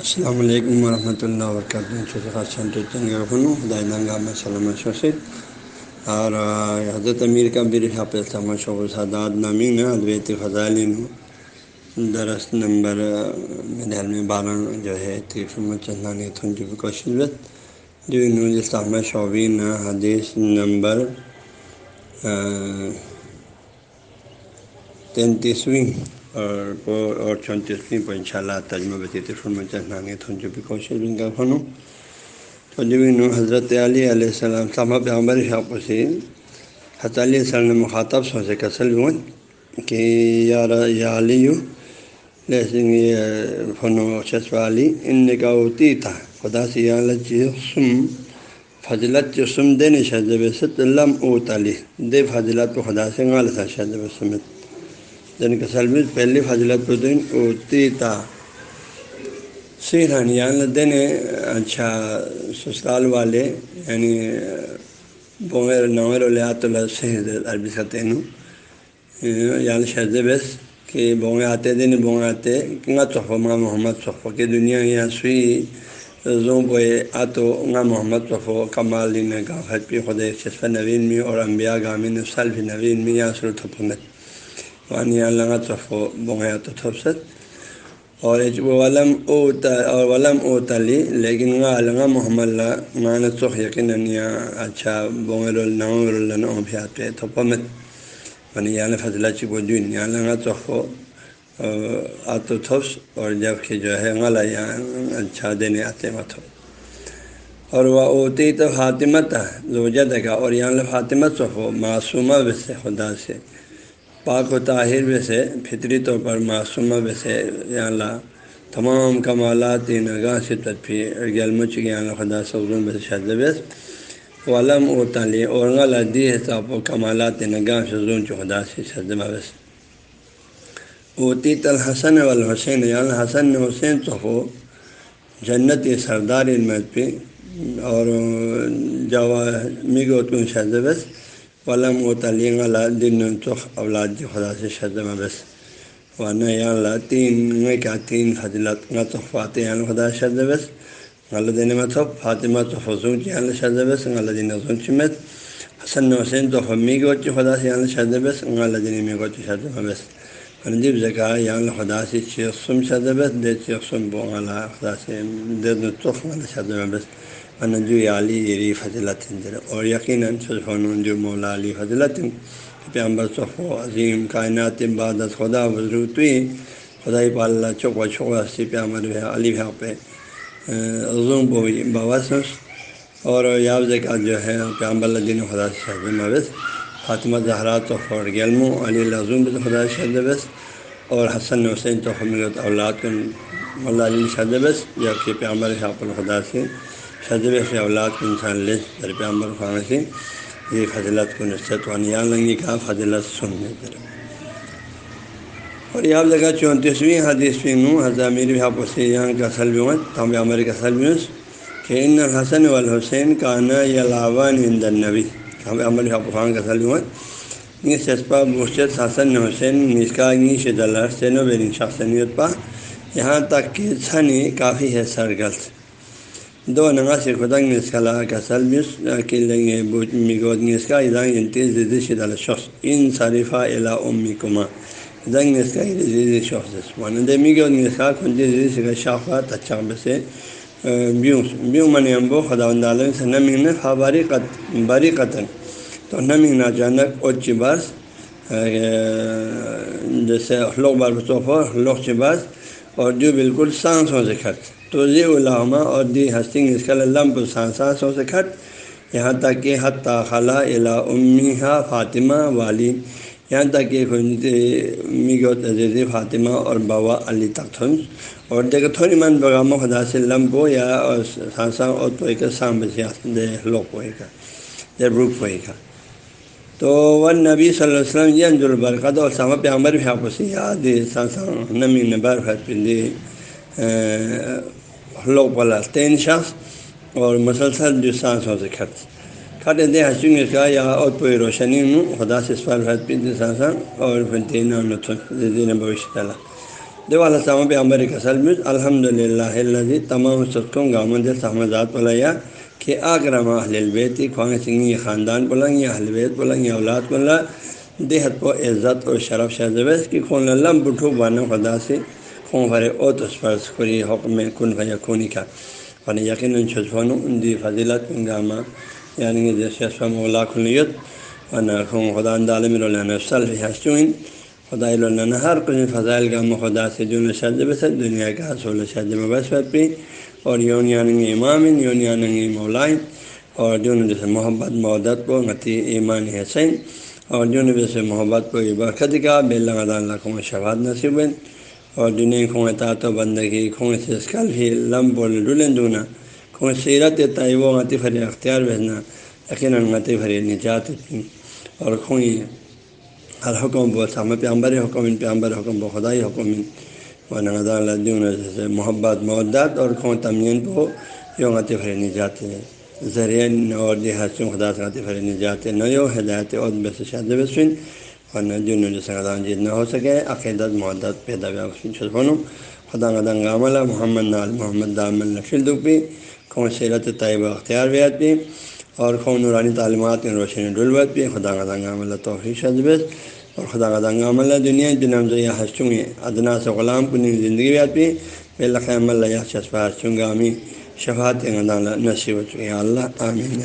السلام علیکم ورحمۃ اللہ وبرکاتہ۔ سلامت اور حضرت امیر کا بر شوق سادات نامی نا ادویت فضائل درس نمبر میرے میں بارہ جو ہے چندانی کوشش جو انہوں شعبین حدیث نمبر تینتیسویں۔ اور اور چونتیسویں کو ان شاء اللہ تجمہ بتیت فرم جو بھی کوشش بھی کا فنوں تو جو حضرت علی علیہ السلام صاحب عمر شاپ حسین حضرت علیہ السلام مخاطب سو سے کسل ہوں کہ یار یا علی لیکن یہ فن و چسپ علی ان نے کہا ہوتی تھا خدا سے سم فضلت جو سم دے نے شہزب ست لم او تعلی دے فضلت کو خدا سے غال تھا شہزب سمت جن کا سلم پہلی فضلت کو دن اوتی تا۔ سیران یعنی دن اچھا سسرال والے یعنی بویر نویر ولیات اللہ سہد عربی ستین یعنی شہز بس کہ بونگے آتے دن بونگے آتے کنگا صحفہ ماں محمد صحفہ کی دنیا یا سوئی زوں بوئے آتو گا محمد صحفہ، کمال دین کا حج پی خدے شسف نوین میں اور انبیاء گامین سلف نوین میں یا سر تھپنت وانی اللہ صفو بغیا تو تھپست اور ولم او اور ولم او تلی لیکن غا علامہ محمد اللہ مان سخ یقین اچھا بغیر النور اللہ پہ تھپمت بنی یا فضلہ چبوجین یا لگا صفو آتو تھپس اور جبکہ جو ہے غلا یا اچھا دینے آتے متھو اور وہ اوتی تو فاطمت زوجت کا اور یہاں فاطمت صفو معصومہ سے خدا سے پاک و طاہر میں سے، فطری طور پر معصومہ میں سے، یا اللہ، تمام کمالات نگاہ سے تدفی گلمچ کے اللہ خدا سعود میں سے شہزبیس علم و تعلی اور دی حساب و کمالات نگاہ سے ظلم چ خدا سے شہزبس اوتی الحسن والحسین، یا حسن حسین تو ہو، جنت سردار علمت پہ اور جوا میگو تم شہزبس قلم و تعلیم اللہ دن چخ اولاد خدا سے شدم بس ورنہ یا اللہ تین کیا تین فضلت فاتح خدا شد بس غلط دین مطلب فاطمہ تو فضون کی اللہ شد بس غلط دین چمت حسن حسین تو فمی کو خدا سے اللہ شد بس غلط دین میں کو شد بس رنجیب زکا یا اللہ خدا سے چیخم شد بس دے چیخم بو اللہ خدا سے دے چخ اللہ شد بس جو علی جی یری فضلت اور یقیناً صرفن جو مولا علی فضلت پیامبر صف و عظیم، کائنات بادت خدا وضروطی خدا پال چوک و چوک ہستی پیامر علی بھا پہ عظوم بوسس اور یافز کا جو ہے پیامبر الدین خدا شہد موس فاطمہ زہرات و فور گلمو علی العظم خدا شہد بس اور حسن حسین تو حملت اولاد مولا علی شہد بس جبکہ پیامبر شاپ الخدا سے۔ صدر سے اولاد کو انسان لے، در عمر خان سے یہ فضلت کو نصرت وانیان لنگی کا فضلت سننے در اور یہاں لگا چونتیسویں حدیث پہ نوں حضرت میر بھاپ سے یہاں کا سلوت تام عمر کا سلوس کہ ان حسن والحسین کا نا یلاوان اندر نبی عمر بھاپ خان کا سلوت یہ سسپا مرشد حسن حسین نسکا نیش دلر سینو بین شخصنیت پا۔ یہاں تک کہ چھنی کافی ہے سرگرد۔ دو نگا سے خدنگ نسخلا کا سلبس لیں اس کا ادانگ انتیز دل شخص ان صارفہ الا امی کما دنگ اس کا شخص مانند میگو نسخا خنجی کا شاخات اچھا بسے بیوں بیوں من امبو خدا عالم سے نمین فا باری قط باری قطن تو نمین اچانک او چباس جیسے لوگ بار صوفہ لوگ چباس اور جو بالکل سانسوں سے خرچ تو یہ علامہ اور دی ہستی اس کا لمب سانسوں سے کھٹ۔ یہاں تک کہ حتیٰ خلا الا امیہ فاطمہ والی۔ یہاں تک کہ میگو تجیز فاطمہ اور بابا علی تک اور دیکھو تھوڑی من بغام خدا سے لمبو یا سانساں اور تو ایک سام بچے دے ہوئے گا۔ یا روپ ہوئے گا۔ تو وہ نبی صلی اللہ علیہ وسلم یہ انجل برکت اور سامہ پہ بھی آپ سے یاد سانساں نمی نبر پہ لوگ بولا تین شخص اور مسلسل جو سانس ہو سے خرچ کھٹے دے ہنسوں اس کا یا اور پوری روشنی ہوں خدا سے سوال حد پی سانسا اور پھر تین دین بھوشیہ تعالیٰ دیو اللہ سلام پہ عمر کسل میں الحمد للہ اللہ تمام سکوں گامن سہمزات بلایا کہ آگرم اہل البیت خوان سنگی خاندان بلنگ یا اہل بیت بلنگ یا اولاد بلا دیہت کو عزت اور شرف شہزویز کی خون لم بٹھو بانا خدا سے خون بھرے او تو سپرس خری حکم کن بھیا خونی کا. فن یقیناً چھپن ان دی فضیلت گامہ یعنی جیسے مولا خلیت ورنہ خون خدا عالم الصلف حسین خدا اللہ ہر کچھ فضائل کا خدا سے جو شد بس دنیا کا حصول شد بس پی. اور یون یعنی امام یون یعنی مولائن اور جو جیسے محبت محدت کو غتی ایمان حسین. اور جو جیسے محبت کو برکت کا، بے اللہ اللہ کو شفات نصیب اور دنیا خوں اطاعت و بندگی خوں سے کل بھی لم بول ڈولن دونا خوں سیرت طیب و غتی فری اختیار بھیجنا یقیناً غتی فری نجات اور خوں ہر حکم بو سام پیامبر حکم ان، پیامبر حکم بو خدائی حکم ان۔ و نغذا اللہ جیسے محبت معدت اور خوں تمین کو یوں غتی فری نجات ذریعہ اور دیہات خدا سے غتی فری نجات نہ یو ہدایت اور بس شاد بسن اور نہ جو جیسے جیت نہ ہو سکے عقیدت معدت پیدا چھپنوں خدا غدن غاملہ محمد نال محمد دام النفیل دپی خون سیرت طیبہ اختیار بیت بھی اور خون نورانی تعلیمات میں روشنی ڈلوت بھی۔ خدا غدنگ عملہ توفیق شدبس جی اور خدا غدنگ عملہ دنیا جنم سے یہ ہنسوں ادنا سے غلام کنی زندگی بیت بھی بے لقم اللہ چسپا ہنسوں گامی شفات نصیب اللہ عامین